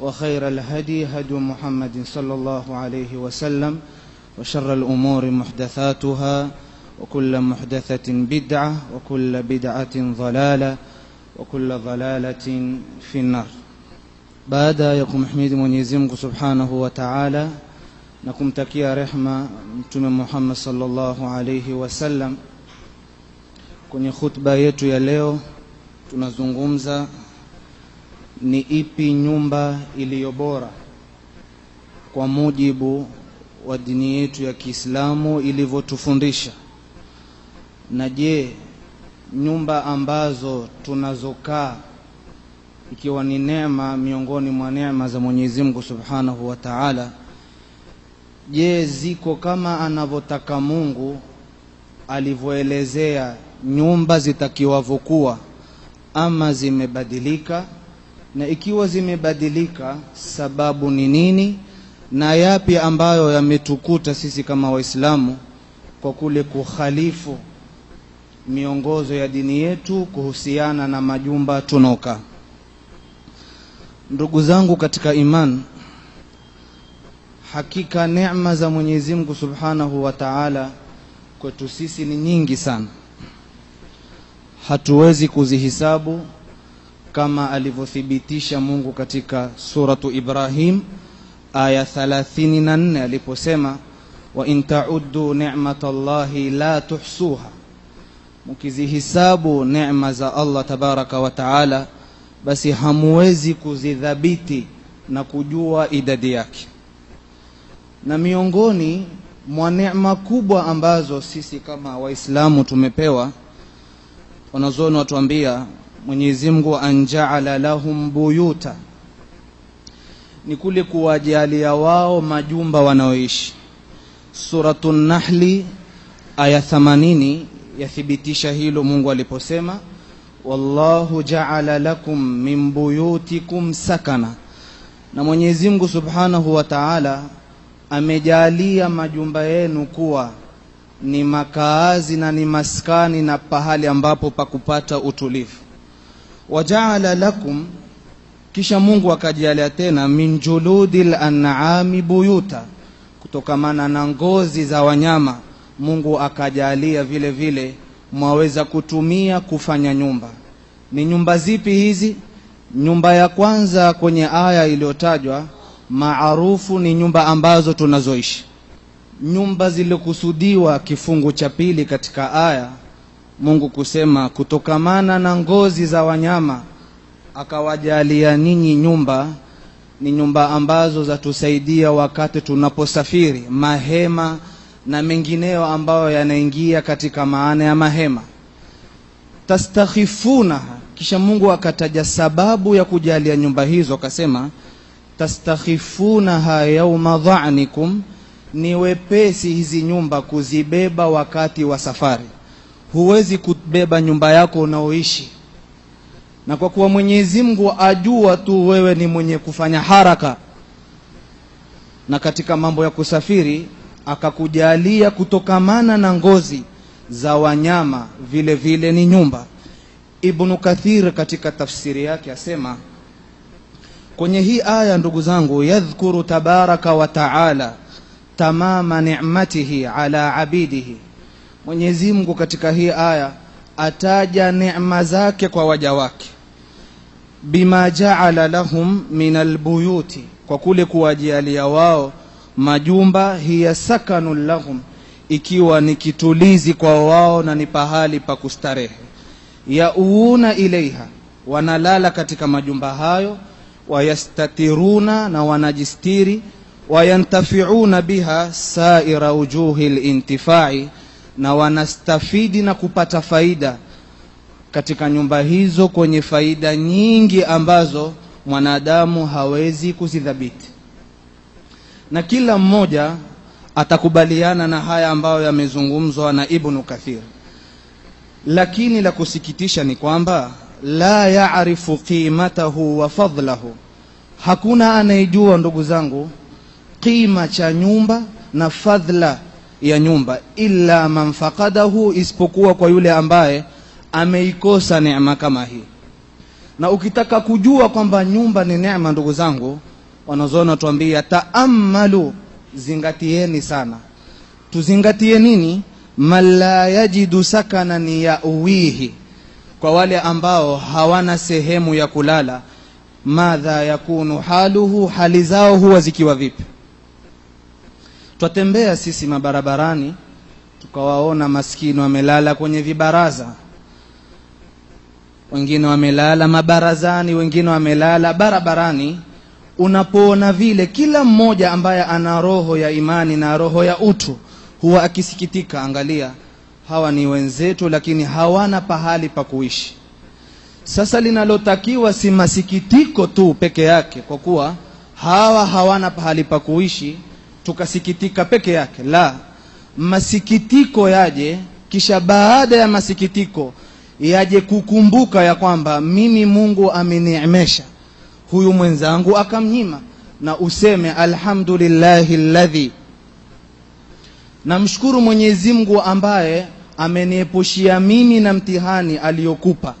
وخير الهدي هدي محمد صلى الله عليه وسلم وشر الأمور محدثاتها وكل محدثة بدعة وكل بدعة ضلالة وكل ضلالة في النار. بعد يقوم حميد من يزمك سبحانه وتعالى نقوم تكيا رحمة من محمد صلى الله عليه وسلم. كني خطبة يتو يليو تنزنغمزة ni ipi nyumba iliyo bora kwa mujibu wa dini yetu ya Kiislamu ilivyotufundisha, na je, nyumba ambazo tunazokaa ikiwa ni neema miongoni mwa neema za Mwenyezi Mungu Subhanahu wa Ta'ala, je, ziko kama anavyotaka Mungu alivyoelezea nyumba zitakiwavyokuwa, ama zimebadilika? Na ikiwa zimebadilika, sababu ni nini, na yapi ambayo yametukuta sisi kama Waislamu kwa kule kukhalifu miongozo ya dini yetu kuhusiana na majumba tunoka? Ndugu zangu katika iman, hakika neema za Mwenyezi Mungu Subhanahu wa Ta'ala kwetu sisi ni nyingi sana, hatuwezi kuzihisabu kama alivyothibitisha Mungu katika suratu Ibrahim aya 34 aliposema, wa in ta'uddu ni'matallahi la tuhsuha, mkizihisabu neema za Allah tabaraka wa taala basi hamuwezi kuzidhabiti na kujua idadi yake. Na miongoni mwa neema kubwa ambazo sisi kama Waislamu tumepewa, wanazuoni watuambia Mwenyezi Mungu anjaala lahum buyuta, ni kule kuwajalia wao majumba wanaoishi. Suratu Nahli aya 80 yathibitisha hilo Mungu aliposema wallahu jaala lakum min buyutikum sakana, na Mwenyezi Mungu Subhanahu wa Ta'ala amejalia majumba yenu kuwa ni makaazi na ni maskani na pahali ambapo pakupata utulivu. Wajaala lakum, kisha Mungu akajalia tena min juludi lanami buyuta, kutokamana na ngozi za wanyama Mungu akajalia vile vile mwaweza kutumia kufanya nyumba. Ni nyumba zipi hizi? Nyumba ya kwanza kwenye aya iliyotajwa maarufu ni nyumba ambazo tunazoishi. Nyumba zilikusudiwa kifungu cha pili katika aya, Mungu kusema kutokamana na ngozi za wanyama akawajalia ninyi nyumba, ni nyumba ambazo zatusaidia wakati tunaposafiri, mahema na mengineo ambayo yanaingia katika maana ya mahema. Tastakhifunaha, kisha Mungu akataja sababu ya kujalia nyumba hizo, akasema tastakhifunaha yauma dha'nikum, ni wepesi hizi nyumba kuzibeba wakati wa safari. Huwezi kubeba nyumba yako unaoishi, na kwa kuwa Mwenyezi Mungu ajua tu wewe ni mwenye kufanya haraka na katika mambo ya kusafiri akakujalia kutokamana na ngozi za wanyama vile vile ni nyumba. Ibnu Kathir katika tafsiri yake asema kwenye hii aya, ndugu zangu, yadhkuru tabaraka wa taala tamama ni'matihi ala abidihi, Mwenyezi Mungu katika hii aya ataja neema zake kwa waja wake. Bima jaala lahum min albuyuti, kwa kule kuwajalia wao majumba hiya sakanun lahum ikiwa ni kitulizi kwa wao na ni pahali pa kustarehe. Yauuna ilaiha wanalala katika majumba hayo wayastatiruna na wanajistiri wayantafiuna biha saira wujuhi lintifai na wanastafidi na kupata faida katika nyumba hizo kwenye faida nyingi ambazo mwanadamu hawezi kuzidhabiti. Na kila mmoja atakubaliana na haya ambayo yamezungumzwa na ibnu kathir. Lakini la kusikitisha ni kwamba la yarifu qimatahu wa fadlahu. Hakuna anayejua ndugu zangu qima cha nyumba na fadhla ya nyumba illa man faqadahu isipokuwa kwa yule ambaye ameikosa neema kama hii. Na ukitaka kujua kwamba nyumba ni neema ndugu zangu wanazoona tuambia taammalu, zingatieni sana. Tuzingatie nini? Man la yajidu sakanan yauwihi kwa wale ambao hawana sehemu ya kulala madha yakunu haluhu hali zao huwa zikiwa vipi twatembea sisi mabarabarani tukawaona maskini wamelala kwenye vibaraza. Wengine wamelala mabarazani wengine wamelala barabarani. Unapoona vile kila mmoja ambaye ana roho ya imani na roho ya utu huwa akisikitika angalia hawa ni wenzetu lakini hawana pahali pa kuishi. Sasa linalotakiwa si masikitiko tu peke yake kwa kuwa hawa hawana pahali pa kuishi tukasikitika peke yake? La. Masikitiko yaje kisha baada ya masikitiko yaje kukumbuka ya kwamba mimi mungu ameniemesha. Huyu mwenzangu akamnyima na useme alhamdulillahi ladhi namshukuru mwenyezi mungu ambaye ameniepushia mimi na mtihani aliyokupa.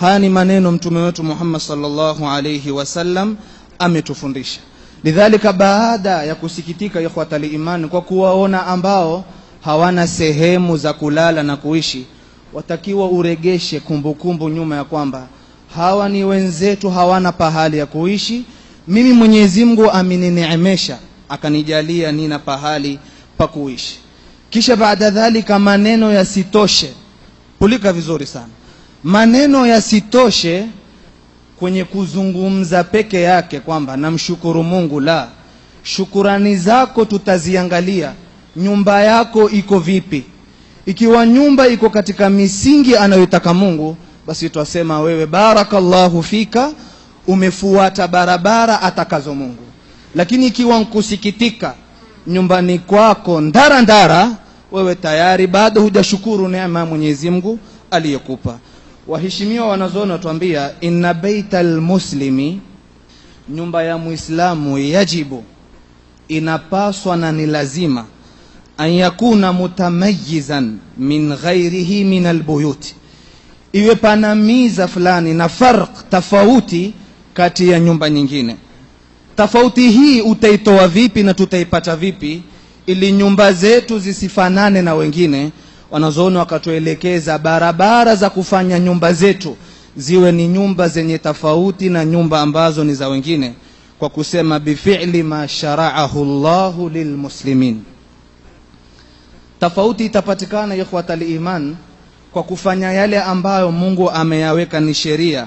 Haya ni maneno mtume wetu muhammad salllahu alaihi wasallam ametufundisha lidhalika baada ya kusikitika ikhwata liimani kwa kuwaona ambao hawana sehemu za kulala na kuishi watakiwa uregeshe kumbukumbu kumbu nyuma ya kwamba hawa ni wenzetu hawana pahali ya kuishi. Mimi mwenyezi mungu amenineemesha akanijalia nina pahali pa kuishi. Kisha baada dhalika maneno yasitoshe. Pulika vizuri sana. Maneno yasitoshe kwenye kuzungumza peke yake kwamba namshukuru mungu la. Shukurani zako tutaziangalia. Nyumba yako iko vipi? Ikiwa nyumba iko katika misingi anayotaka mungu basi twasema wewe barakallahu fika umefuata barabara atakazo mungu. Lakini ikiwa nkusikitika nyumbani kwako ndara ndara wewe tayari bado hujashukuru neema ya mwenyezi mungu aliyekupa waheshimiwa wanazoona watuambia inna baita lmuslimi nyumba ya Muislamu, yajibu. Inapaswa na ni lazima an yakuna mutamayizan min ghairihi min albuyuti iwe pana miza fulani na farq tofauti kati ya nyumba nyingine. Tofauti hii utaitoa vipi na tutaipata vipi ili nyumba zetu zisifanane na wengine wanazoona wakatuelekeza barabara za kufanya nyumba zetu ziwe ni nyumba zenye tofauti na nyumba ambazo ni za wengine kwa kusema bifili ma sharaahu llahu lilmuslimin tofauti itapatikana ikhwata liman kwa kufanya yale ambayo mungu ameyaweka ni sheria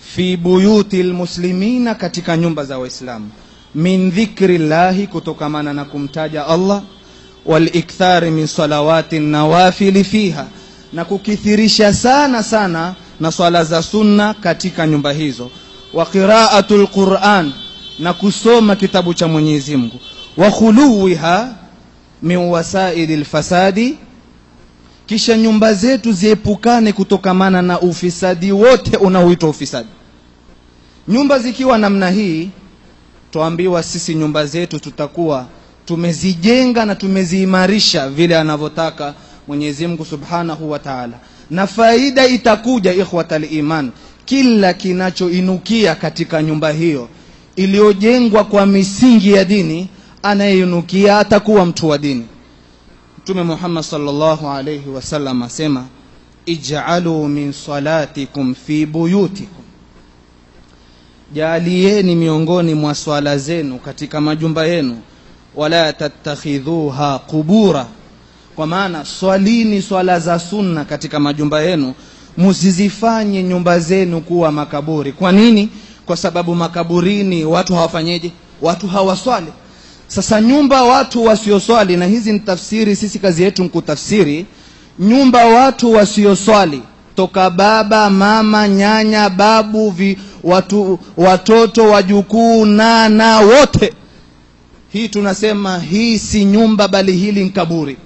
fi buyuti lmuslimina katika nyumba za waislamu. Min dhikri llahi kutokamana na kumtaja allah walikthari min salawati nawafili fiha na kukithirisha sana sana na swala za sunna katika nyumba hizo. Wa qiraatu lquran na kusoma kitabu cha mwenyezi mungu. Wa khuluwiha min wasaili lfasadi kisha nyumba zetu ziepukane kutokamana na ufisadi wote unaoitwa ufisadi. Nyumba zikiwa namna hii twaambiwa sisi nyumba zetu tutakuwa tumezijenga na tumeziimarisha vile anavyotaka mwenyezi mungu subhanahu wa taala. Na faida itakuja ikhwatal iman, kila kinachoinukia katika nyumba hiyo iliyojengwa kwa misingi ya dini anayeinukia atakuwa mtu wa dini. Mtume muhammad sallallahu alayhi wasallam asema ij'alu min salatikum fi buyutikum. Jaalieni miongoni mwa swala zenu katika majumba yenu wala tattakhidhuha qubura. Kwa maana swalini swala za sunna katika majumba yenu musizifanye nyumba zenu kuwa makaburi. Kwa nini? Kwa sababu makaburini watu hawafanyeje? Watu hawaswali. Sasa nyumba watu wasioswali na hizi ni tafsiri sisi kazi yetu nkutafsiri nyumba watu wasioswali toka baba mama nyanya babu vi, watu, watoto wajukuu na na wote hii tunasema hii si nyumba bali hili ni kaburi.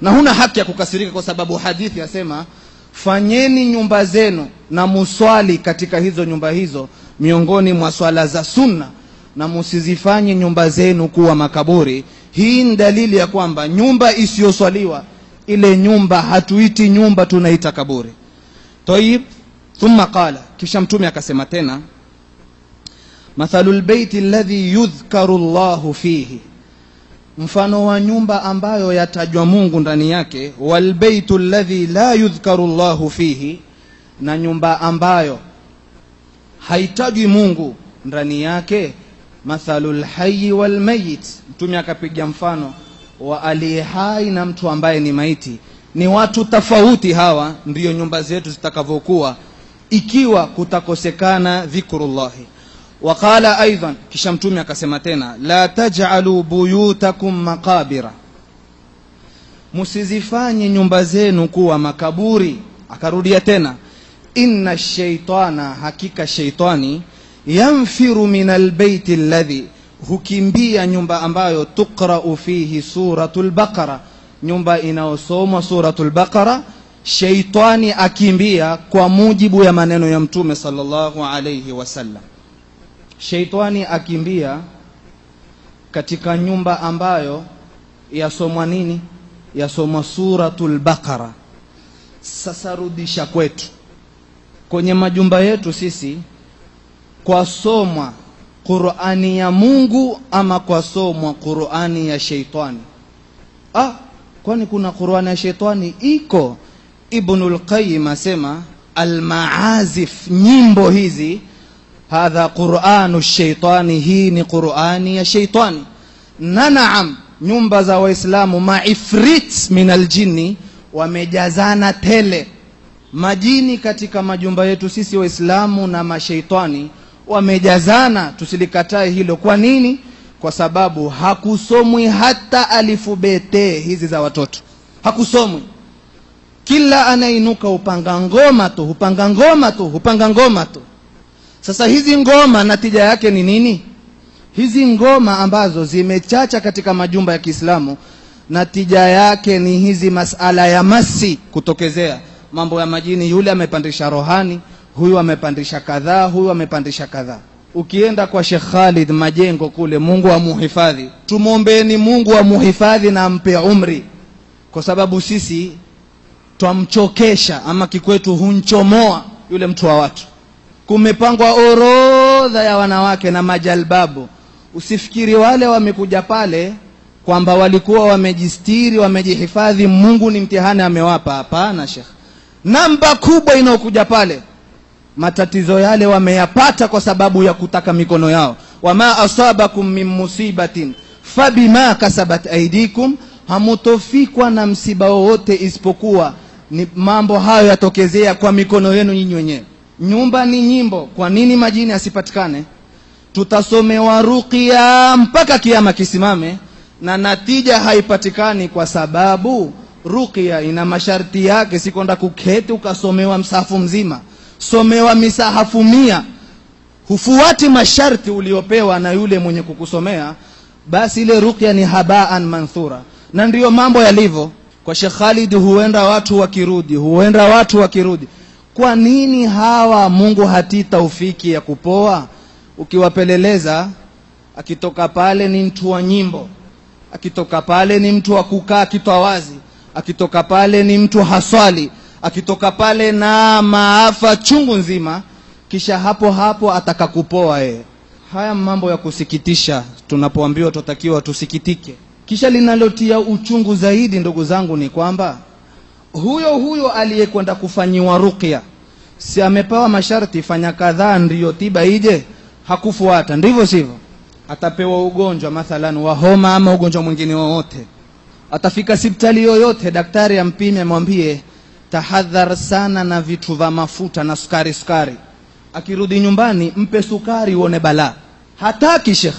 Na huna haki ya kukasirika kwa sababu hadithi yasema fanyeni nyumba zenu na muswali katika hizo nyumba hizo miongoni mwa swala za sunna na musizifanye nyumba zenu kuwa makaburi. Hii ni dalili ya kwamba nyumba isiyoswaliwa ile nyumba hatuiti nyumba tunaita kaburi. Tayib thumma qala. Kisha mtume akasema tena mathalu lbeiti alladhi yudhkaru llahu fihi. Mfano wa nyumba ambayo yatajwa mungu ndani yake walbeitu ladhi la yudhkaru llahu fihi na nyumba ambayo haitajwi mungu ndani yake mathalu lhayi walmayit mtume akapiga mfano wa aliye hai na mtu ambaye ni maiti. Ni watu tofauti hawa ndiyo nyumba zetu zitakavyokuwa ikiwa kutakosekana dhikrullahi waqala aidan kisha mtume akasema tena la taj'alu buyutakum maqabira. Musizifanye nyumba zenu kuwa makaburi. Akarudia tena inna shaitana hakika shaitani yanfiru min albeiti alladhi hukimbia nyumba ambayo tuqra'u fihi suratul baqara. Nyumba inayosomwa suratul baqara shaitani akimbia kwa mujibu ya maneno ya mtume sallallahu alayhi wasallam sheitani akimbia katika nyumba ambayo yasomwa nini? Yasomwa suratul baqara. Sasa rudisha kwetu. Kwenye majumba yetu sisi kwasomwa qurani ya mungu ama kwasomwa qurani ya sheitani? Ah kwani kuna qurani ya sheitani? Iko. Ibnul qayyim asema almaazif nyimbo hizi hadha quranu shaitani hii ni qurani ya sheitani na naam nyumba za waislamu maifrit min aljini wamejazana tele. Majini katika majumba yetu sisi waislamu na masheitani wamejazana. Tusilikatae hilo. Kwa nini? Kwa sababu hakusomwi hata alifu bete hizi za watoto. Hakusomwi. Kila anainuka upanga ngoma tu upanga ngoma tu upanga ngoma tu sasa hizi ngoma natija yake ni nini? Hizi ngoma ambazo zimechacha katika majumba ya kiislamu natija yake ni hizi masala ya masi kutokezea. Mambo ya majini yule amepandisha rohani huyu amepandisha kadhaa huyu amepandisha kadhaa. Ukienda kwa Sheikh Khalid Majengo kule Mungu amuhifadhi. Tumwombeni Mungu amuhifadhi na ampe umri. Kwa sababu sisi twamchokesha ama kikwetu hunchomoa yule mtu wa watu kumepangwa orodha ya wanawake na majalbabu. Usifikiri wale wamekuja pale kwamba walikuwa wamejistiri wamejihifadhi mungu ni mtihani amewapa. Hapana shekh namba kubwa inayokuja pale matatizo yale wameyapata kwa sababu ya kutaka mikono yao. Wama asabakum min musibatin fabima kasabat aidikum hamutofikwa na msiba wowote isipokuwa ni mambo hayo yatokezea kwa mikono yenu nyinyi wenyewe nyumba ni nyimbo. Kwa nini majini asipatikane? Tutasomewa ruqya mpaka kiama kisimame na natija haipatikani kwa sababu ruqya ina masharti yake. Sikwenda kuketi ukasomewa msahafu mzima somewa misahafu mia. Hufuati masharti uliopewa na yule mwenye kukusomea basi ile ruqya ni habaan manthura. Na ndiyo mambo yalivyo. Kwa Sheikh Khalid huenda watu wakirudi huenda watu wakirudi kwa nini hawa Mungu hatii taufiki ya kupoa? Ukiwapeleleza akitoka pale ni mtu wa nyimbo akitoka pale ni mtu wa kukaa kitwa wazi akitoka pale ni mtu haswali akitoka pale na maafa chungu nzima kisha hapo hapo atakakupoa kupoa haya mambo ya kusikitisha tunapoambiwa tutakiwa tusikitike. Kisha linalotia uchungu zaidi ndugu zangu ni kwamba huyo huyo aliyekwenda kufanyiwa ruqya si amepewa masharti fanya kadhaa ndiyo tiba ije. Hakufuata ndivyo sivyo? Atapewa ugonjwa mathalan wa homa ama ugonjwa mwingine wowote. Atafika sipitali yoyote daktari ampime amwambie tahadhar sana na vitu vya mafuta na sukari sukari. Akirudi nyumbani mpe sukari uone balaa. Hataki shekh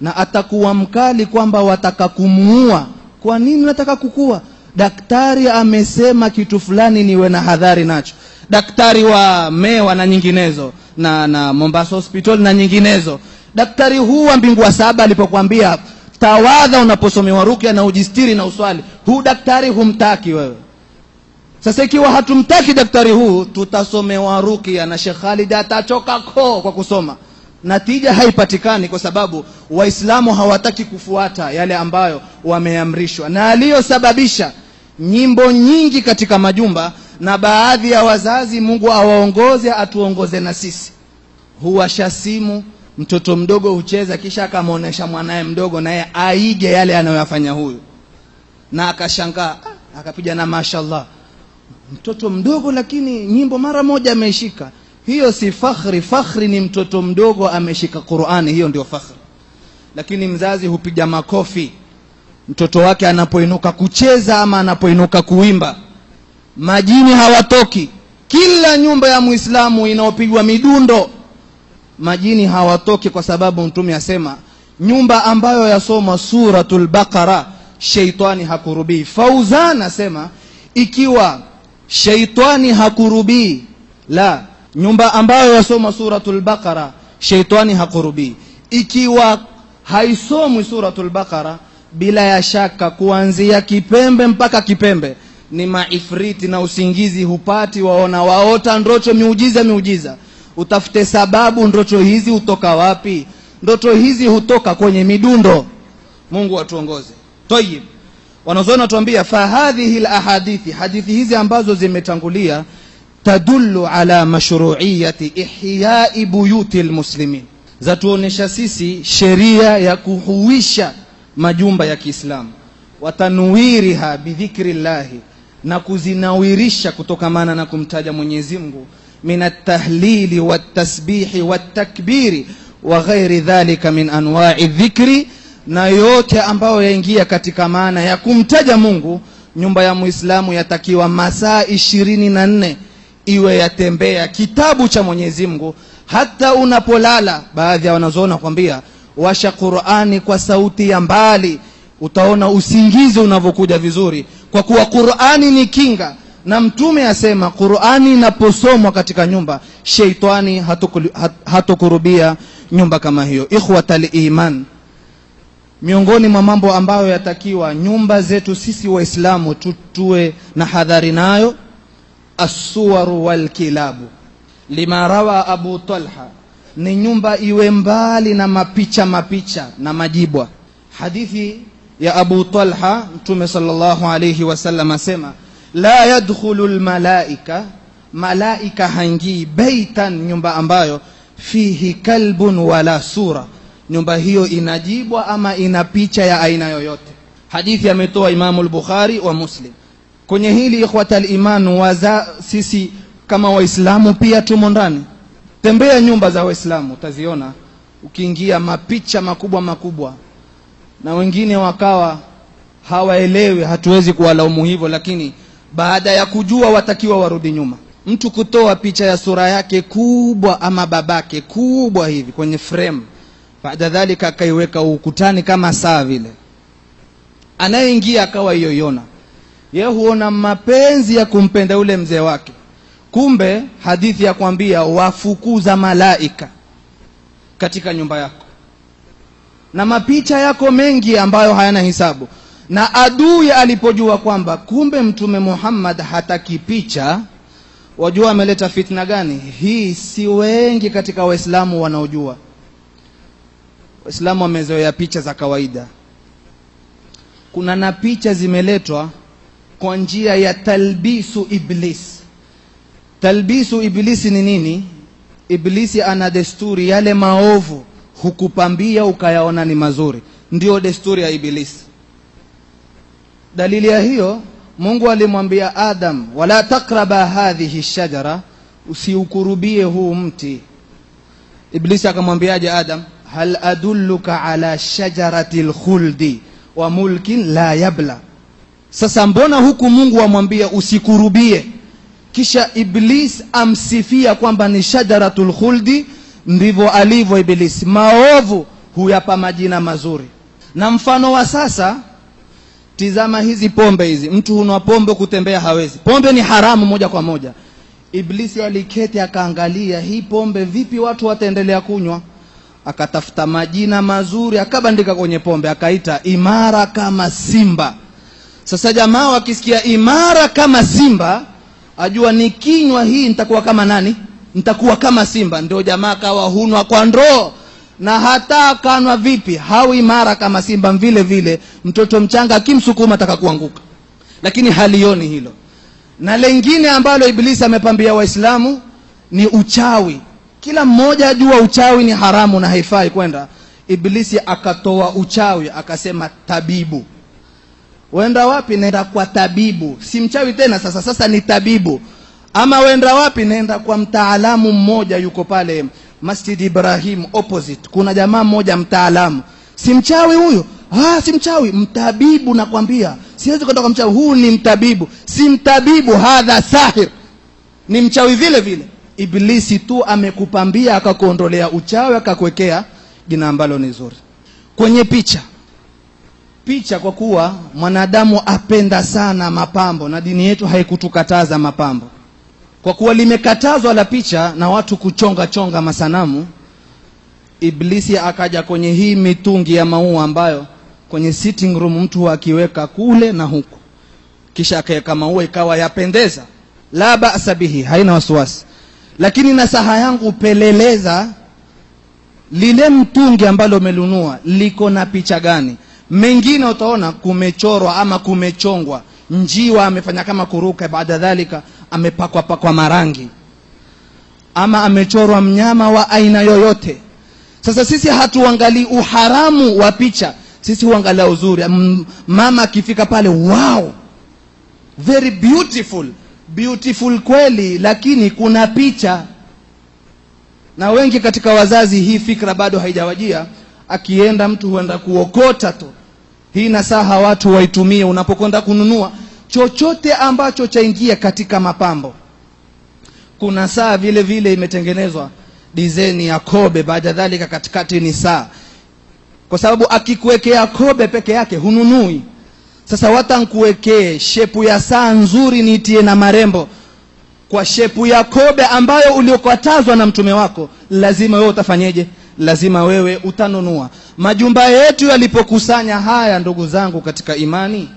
na atakuwa mkali kwamba wataka kumuua. Kwa nini nataka kukua? Daktari amesema kitu fulani niwe na hadhari nacho daktari wa mewa na nyinginezo na na mombasa hospital na nyinginezo. Daktari huu wa mbingu wa saba alipokuambia tawadha unaposomewa rukya na ujistiri na uswali. Huu daktari humtaki wewe. Sasa ikiwa hatumtaki daktari huu tutasomewa rukia na Sheikh Khalid atachoka koo kwa kusoma. Natija haipatikani kwa sababu waislamu hawataki kufuata yale ambayo wameamrishwa. Na aliyosababisha nyimbo nyingi katika majumba na baadhi ya wazazi mungu awaongoze atuongoze na sisi. Huwasha simu mtoto mdogo hucheza kisha akamwonyesha mwanaye mdogo naye aige yale anayoyafanya huyu. Na akashangaa ah, akapiga na mashallah mtoto mdogo lakini nyimbo mara moja ameishika. Hiyo si fakhri fakhri ni mtoto mdogo ameshika qurani hiyo ndio fakhri. Lakini mzazi hupiga makofi mtoto wake anapoinuka kucheza ama anapoinuka kuimba. Majini hawatoki. Kila nyumba ya muislamu inaopigwa midundo majini hawatoki kwa sababu mtume asema nyumba ambayo yasoma suratul baqara sheitani hakurubii. Fauzan asema ikiwa sheitani hakurubii la nyumba ambayo yasoma suratul baqara sheitani hakurubii. Ikiwa haisomwi suratul baqara bila ya shaka kuanzia kipembe mpaka kipembe ni maifriti na usingizi hupati waona waota ndoto miujiza miujiza. Utafute sababu ndoto hizi hutoka wapi? Ndoto hizi hutoka kwenye midundo. Mungu atuongoze. Tayib wanazuoni watuambia fahadhihi lahadithi hadithi hizi ambazo zimetangulia tadullu ala mashruiyati ihyai buyuti lmuslimin zatuonyesha sisi sheria ya kuhuisha majumba ya kiislamu. Watanuwiriha bidhikri llahi na kuzinawirisha kutokamana na kumtaja mwenyezi mungu. Min altahlili waltasbihi waltakbiri wa ghairi dhalika min anwai dhikri na yote ambayo yaingia katika maana ya kumtaja mungu nyumba ya muislamu yatakiwa masaa ishirini na nne iwe yatembea kitabu cha mwenyezi mungu. Hata unapolala baadhi ya wanazoona kwambia washa qurani kwa sauti ya mbali. Utaona usingizi unavyokuja vizuri. Kwa kuwa qurani ni kinga na mtume asema qurani inaposomwa katika nyumba sheitani hatokurubia hat, nyumba kama hiyo. Ikhwata liman miongoni mwa mambo ambayo yatakiwa nyumba zetu sisi waislamu tutue na hadhari nayo assuwaru walkilabu. Lima rawa abu talha ni nyumba iwe mbali na mapicha mapicha na majibwa. Hadithi ya abu talha mtume sallallahu alayhi wasallam asema la yadkhulu lmalaika malaika haingii beitan nyumba ambayo fihi kalbun wala sura. Nyumba hiyo inajibwa ama ina picha ya aina yoyote. Hadithi ametoa imamu lbukhari wa muslim. Kwenye hili ikhwata liman waza sisi kama waislamu pia tumo ndani tembea nyumba za waislamu utaziona. Ukiingia mapicha makubwa makubwa. Na wengine wakawa hawaelewi hatuwezi kuwalaumu hivyo lakini baada ya kujua watakiwa warudi nyuma. Mtu kutoa picha ya sura yake kubwa ama babake kubwa hivi kwenye frame baada dhalika akaiweka ukutani kama saa vile. Anayeingia akawa iyoiona ye huona mapenzi ya kumpenda yule mzee wake kumbe hadithi ya kwambia wafukuza malaika katika nyumba yako. Na mapicha yako mengi ambayo hayana hisabu. Na adui alipojua kwamba kumbe mtume muhammad hataki picha wajua ameleta fitna gani? Hii si wengi katika waislamu wanaojua. Waislamu wamezoea picha za kawaida. Kuna na picha zimeletwa kwa njia ya talbisu iblis talbisu iblisi ni nini? Iblisi ana desturi yale maovu hukupambia ukayaona ni mazuri. Ndio desturi ya ibilisi dalili ya hiyo mungu alimwambia adam wala takraba hadhihi shajara usiukurubie huu mti. Iblisi akamwambiaje adam hal adulluka ala shajarati lkhuldi wa mulkin la yabla. Sasa mbona huku mungu amwambia usikurubie kisha iblis amsifia kwamba ni shajaratul khuldi ndivyo alivyo Iblis, maovu huyapa majina mazuri. Na mfano wa sasa tizama hizi pombe hizi. Mtu hunwa pombe kutembea hawezi. Pombe ni haramu moja kwa moja. Iblisi aliketi akaangalia hii pombe vipi watu wataendelea kunywa? Akatafuta majina mazuri akabandika kwenye pombe akaita imara kama simba. Sasa jamaa wakisikia imara kama simba ajua nikinywa hii nitakuwa kama nani? Nitakuwa kama simba. Ndio jamaa kawa hunwa kwa ndoo. Na hata akanwa vipi? Hawi mara kama simba. Vile vile mtoto mchanga akimsukuma atakakuanguka lakini halioni hilo. Na lengine ambalo iblisi amepambia waislamu ni uchawi. Kila mmoja ajua uchawi ni haramu na haifai kwenda. Iblisi akatoa uchawi akasema tabibu wenda wapi Naenda kwa tabibu. Si mchawi tena sasa. Sasa ni tabibu. Ama wenda wapi Naenda kwa mtaalamu mmoja yuko pale masjid ibrahim opposite. Kuna jamaa mmoja mtaalamu. Si mchawi huyo ah si mchawi. Mtabibu nakwambia. Siwezi kwenda kwa mchawi. Huu ni mtabibu. Si mtabibu hadha sahir. Ni mchawi vile vile. Iblisi tu amekupambia akakuondolea uchawi akakuwekea jina ambalo ni zuri. Kwenye picha picha kwa kuwa mwanadamu apenda sana mapambo na dini yetu haikutukataza mapambo. Kwa kuwa limekatazwa la picha na watu kuchonga chonga masanamu iblisi akaja kwenye hii mitungi ya maua ambayo kwenye sitting room mtu akiweka kule na huku. Kisha akaweka maua ikawa yapendeza. La basa bihi haina wasiwasi. Lakini nasaha yangu peleleza lile mtungi ambalo umelunua liko na picha gani mengine utaona kumechorwa ama kumechongwa. Njiwa amefanya kama kuruka baada dhalika amepakwa pakwa marangi. Ama amechorwa mnyama wa aina yoyote. Sasa sisi hatuangalii uharamu wa picha sisi huangalia uzuri. Mama akifika pale wow! Very beautiful. Beautiful kweli lakini kuna picha. Na wengi katika wazazi hii fikra bado haijawajia. Akienda mtu huenda kuokota tu hii nasaha watu waitumie unapokwenda kununua chochote ambacho chaingia katika mapambo. Kuna saa vile vile imetengenezwa dizaini ya kobe baada dhalika katikati ni saa. Kwa sababu akikuwekea kobe peke yake hununui. Sasa wata nkuwekee shepu ya saa nzuri niitie na marembo. Kwa shepu ya kobe ambayo uliokatazwa na mtume wako lazima wewe utafanyeje lazima wewe utanunua. Majumba yetu yalipokusanya haya ndugu zangu katika imani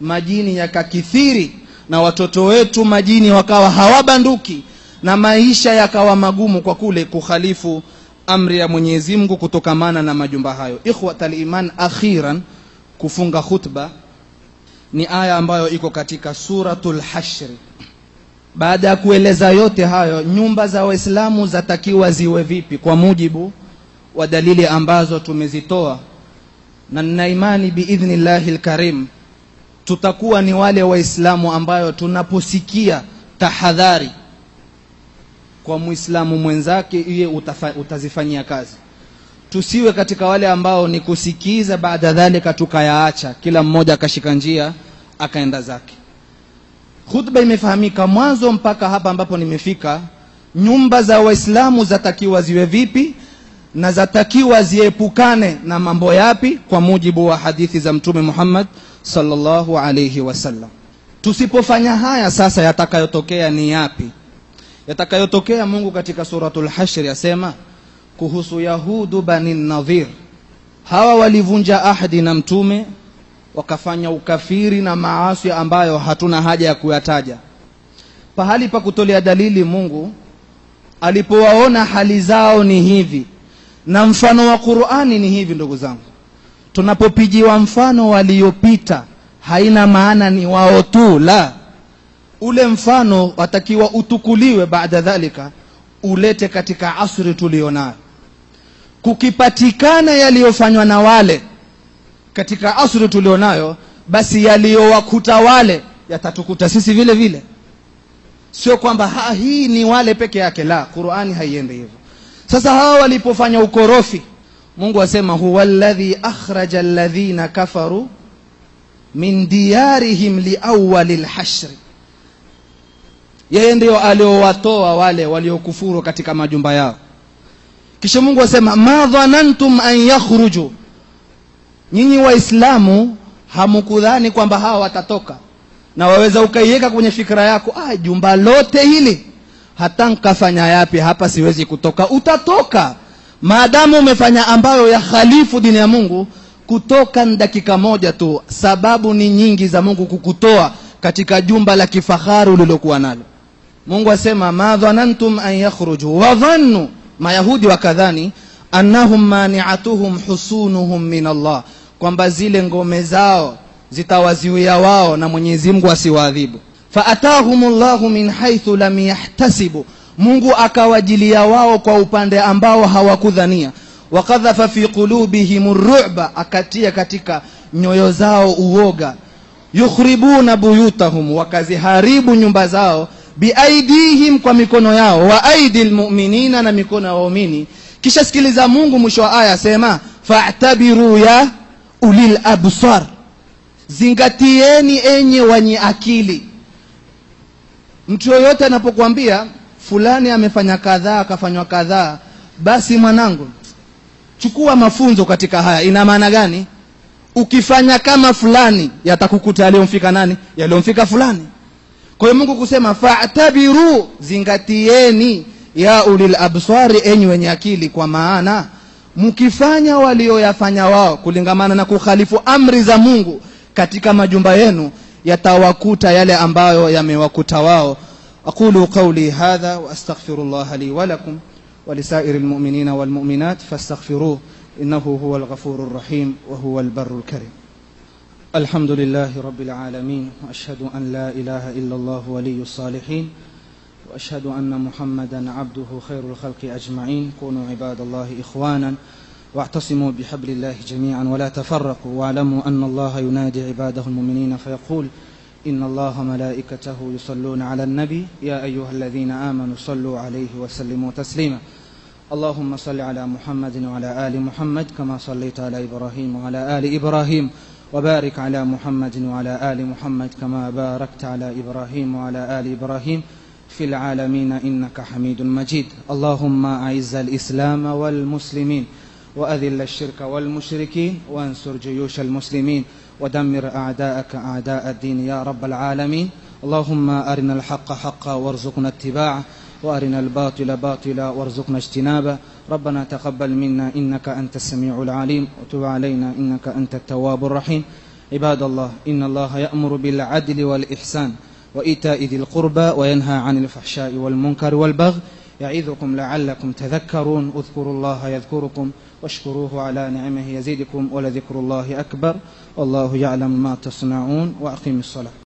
majini yakakithiri na watoto wetu majini wakawa hawabanduki na maisha yakawa magumu kwa kule kukhalifu amri ya mwenyezi mungu kutokamana na majumba hayo. Ikhwat liman akhiran kufunga khutba ni aya ambayo iko katika suratul hashri baada ya kueleza yote hayo nyumba za waislamu zatakiwa ziwe vipi? Kwa mujibu wa dalili ambazo tumezitoa. Na nina imani biidhnillahi lkarim tutakuwa ni wale waislamu ambayo tunaposikia tahadhari kwa mwislamu mwenzake iye utazifanyia kazi. Tusiwe katika wale ambao ni kusikiza baada dhalika tukayaacha kila mmoja akashika njia akaenda zake. Khutba imefahamika mwanzo mpaka hapa ambapo nimefika. Nyumba za waislamu zatakiwa ziwe vipi na zatakiwa ziepukane na mambo yapi kwa mujibu wa hadithi za mtume muhammad sallallahu alayhi wasallam tusipofanya haya sasa yatakayotokea ni yapi? Yatakayotokea mungu katika suratul hashr yasema kuhusu yahudu bani nadhir. Hawa walivunja ahdi na mtume wakafanya ukafiri na maasi ambayo hatuna haja ya kuyataja. Pahali pa kutolea dalili mungu alipowaona hali zao ni hivi na mfano wa qurani ni hivi ndugu zangu. Tunapopijiwa mfano waliopita haina maana ni wao tu la. Ule mfano watakiwa utukuliwe baada dhalika ulete katika asri tulionayo. Kukipatikana yaliyofanywa na wale katika asri tulionayo basi yaliyowakuta wale yatatukuta sisi vile vile. Sio kwamba hii ni wale peke yake. La qurani haiendi hivyo sasa hawa walipofanya ukorofi mungu asema huwa alladhi akhraja alladhina kafaru min diyarihim liawali lhashri. Yeye ndio aliowatoa wale waliokufuru katika majumba yao. Kisha mungu asema ma dhanantum an yakhruju. Nyinyi waislamu hamukudhani kwamba hawa watatoka na waweza ukaiweka kwenye fikra yako ah, jumba lote hili hata nkafanya yapi hapa siwezi kutoka. Utatoka. Maadamu umefanya ambayo ya khalifu dini ya mungu kutoka ni dakika moja tu sababu ni nyingi za mungu kukutoa katika jumba la kifahari ulilokuwa nalo. Mungu asema ma dhanantum an yakhruju. Wadhannu mayahudi wakadhani annahum maniatuhum husunuhum min allah kwamba zile ngome zao zitawaziwia wao na mwenyezi mungu asiwaadhibu faatahum llahu min haithu lam yahtasibu. Mungu akawajilia wao kwa upande ambao hawakudhania. Wakadhafa fi qulubihim ruba akatia katika nyoyo zao uoga. Yukhribuna buyutahum wakaziharibu nyumba zao. Biaidihim kwa mikono yao. Wa aidi lmuminina na mikono ya waumini. Kisha sikiliza mungu mwisho wa aya asema fatabiru ya ulil absar. Zingatieni enye wenye akili mtu yoyote anapokuambia fulani amefanya kadhaa akafanywa kadhaa basi mwanangu chukua mafunzo katika haya. Ina maana gani? Ukifanya kama fulani yatakukuta yaliyomfika nani? Yaliyomfika fulani. Kwa hiyo mungu kusema fatabiru zingatieni ya ulil absari enyi wenye akili. Kwa maana mkifanya walioyafanya wao kulingamana na kukhalifu amri za mungu katika majumba yenu يتوكوت يلي أنباو يمي وكتواو أقول قولي هذا وأستغفر الله لي ولكم ولسائر المؤمنين والمؤمنات فاستغفروه إنه هو الغفور الرحيم وهو البر الكريم الحمد لله رب العالمين وأشهد أن لا إله إلا الله ولي الصالحين وأشهد أن محمدا عبده خير الخلق أجمعين كونوا عباد الله إخوانا واعتصموا بحبل الله جميعا ولا تفرقوا واعلموا أن الله ينادي عباده المؤمنين فيقول إن الله ملائكته يصلون على النبي يا أيها الذين آمنوا صلوا عليه وسلموا تسليما. اللهم صل على محمد وعلى آل محمد كما صليت على إبراهيم وعلى آل إبراهيم وبارك على محمد وعلى آل محمد كما باركت على إبراهيم وعلى آل إبراهيم في العالمين إنك حميد مجيد. اللهم أعز الإسلام والمسلمين. وأذل الشرك والمشركين وانصر جيوش المسلمين ودمر أعداءك أعداء الدين يا رب العالمين. اللهم أرنا الحق حقا وارزقنا اتباعه وأرنا الباطل باطلا وارزقنا اجتنابه. ربنا تقبل منا إنك أنت السميع العليم وتب علينا إنك أنت التواب الرحيم. عباد الله إن الله يأمر بالعدل والإحسان وإيتاء ذي القربى وينهى عن الفحشاء والمنكر والبغي. يعظكم لعلكم تذكرون. اذكروا الله يذكركم واشكروه على نعمه يزيدكم ولذكر الله أكبر. والله يعلم ما تصنعون وأقيم الصلاة.